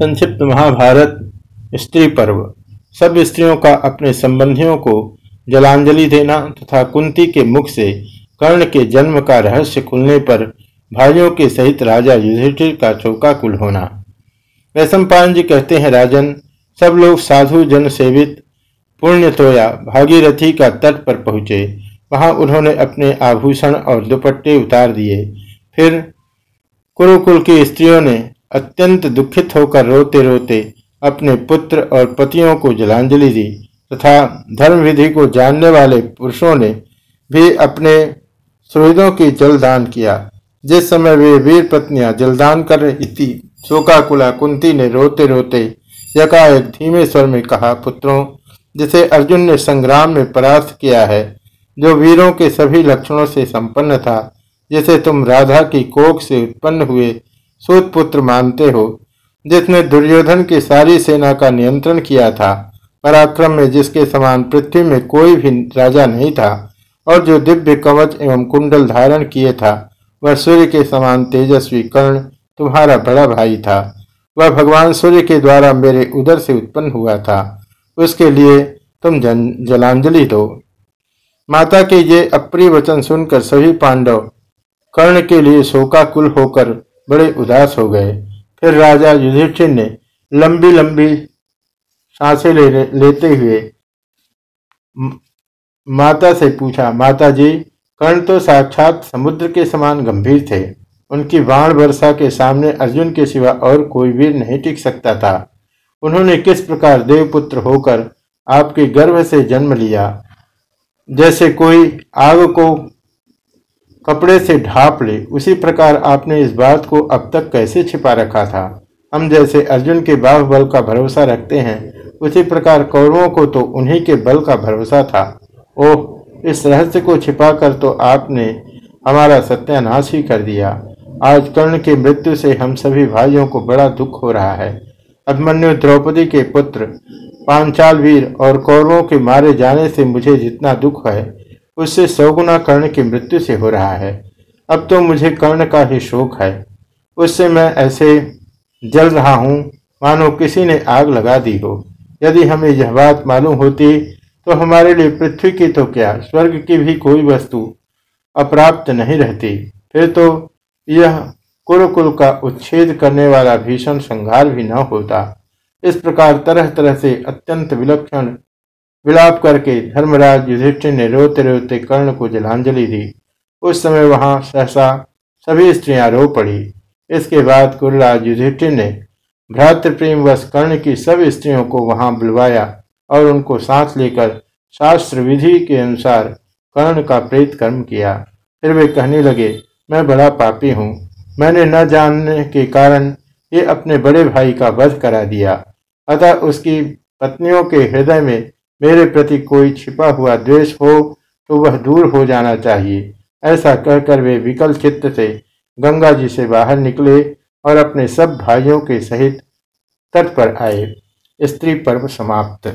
संक्षिप्त महाभारत, स्त्री पर्व। सब स्त्रियों का अपने संबंधियों को जलांजलि देना तथा कुंती के मुख से कर्ण के जन्म का रहस्य खुलने पर भाइयों के सहित राजा युधिष्ठिर का चौकाकुल होना। वैश्व जी कहते हैं, राजन, सब लोग साधु, जन सेवित पुण्य तोया भागीरथी का तट पर पहुँचे। वहाँ उन्होंने अपने आभूषण और दुपट्टे उतार दिए। फिर कुरुकुल की स्त्रियों ने अत्यंत दुखित होकर रोते रोते अपने पुत्र और पतियों को जलांजलि दी तथा धर्म विधि को जानने वाले पुरुषों ने भी अपने सुहृदों की जलदान किया। जिस समय वे वीर पत्नियाँ जलदान कर रही थी, शोकाकुला कुंती ने रोते रोते यकाएक धीमे स्वर में कहा, पुत्रों, जिसे अर्जुन ने संग्राम में परास्त किया है, जो वीरों के सभी लक्षणों से संपन्न था, जिसे तुम राधा की कोख से उत्पन्न हुए सूत पुत्र मानते हो, जिसने दुर्योधन की सारी सेना का नियंत्रण किया था, पराक्रम में जिसके समान पृथ्वी में कोई भी राजा नहीं था, और जो दिव्य कवच एवं कुंडल धारण किए था, वह सूर्य के समान तेजस्वी कर्ण, तुम्हारा बड़ा भाई था। वह भगवान सूर्य के द्वारा मेरे उदर से उत्पन्न हुआ था। उसके लिए तुम जन, जलांजलि दो। माता के ये अप्रिय वचन सुनकर सभी पांडव कर्ण के लिए शोकाकुल होकर बड़े उदास हो गए। फिर राजा युधिष्ठिर ने लंबी लंबी साँसें ले, लेते हुए माता से पूछा माता जी कर्ण तो साक्षात समुद्र के समान गंभीर थे। उनकी बाण वर्षा के सामने अर्जुन के सिवा और कोई वीर नहीं टिक सकता था। उन्होंने किस प्रकार देवपुत्र होकर आपके गर्भ से जन्म लिया? जैसे कोई आग को कपड़े से ढाप ले, उसी प्रकार आपने इस बात को अब तक कैसे छिपा रखा था? हम जैसे अर्जुन के बाह बल का भरोसा रखते हैं, उसी प्रकार कौरवों को तो उन्हीं के बल का भरोसा था। ओह, इस रहस्य को छिपाकर तो आपने हमारा सत्यानाश ही कर दिया। आज कर्ण की मृत्यु से हम सभी भाइयों को बड़ा दुख हो रहा है। अभिमन्यु द्रौपदी के पुत्र पांचाल वीर और कौरवों के मारे जाने से मुझे जितना दुख है उससे सौगुना कर्ण की मृत्यु से हो रहा है। अब तो मुझे कर्ण का ही शोक है। उससे मैं ऐसे जल रहा हूँ, मानो किसी ने आग लगा दी हो। यदि हमें यह बात मालूम होती तो हमारे लिए पृथ्वी की तो क्या, स्वर्ग की भी कोई वस्तु अप्राप्त नहीं रहती। फिर तो यह कुरुकुल का उच्छेद करने वाला भीषण संघार भी न होता। इस प्रकार तरह तरह से अत्यंत विलक्षण विलाप करके धर्मराज युधिष्ठिर ने रोते रोते कर्ण को जलांजलि दी। उस समय वहाँ सहसा सभी स्त्रियाँ रो पड़ी। इसके बाद कुरराज युधिष्ठिर ने भ्रातृ प्रेम वश कर्ण की सब स्त्रियों को वहाँ बुलवाया और उनको सांस लेकर शास्त्र विधि के अनुसार कर्ण का प्रेत कर्म किया। फिर वे कहने लगे, मैं बड़ा पापी हूँ। मैंने न जानने के कारण ये अपने बड़े भाई का वध करा दिया। अतः उसकी पत्नियों के हृदय में मेरे प्रति कोई छिपा हुआ द्वेष हो तो वह दूर हो जाना चाहिए। ऐसा कहकर वे विकल चित्त से गंगा जी से बाहर निकले और अपने सब भाइयों के सहित तट पर आए। स्त्री पर्व समाप्त।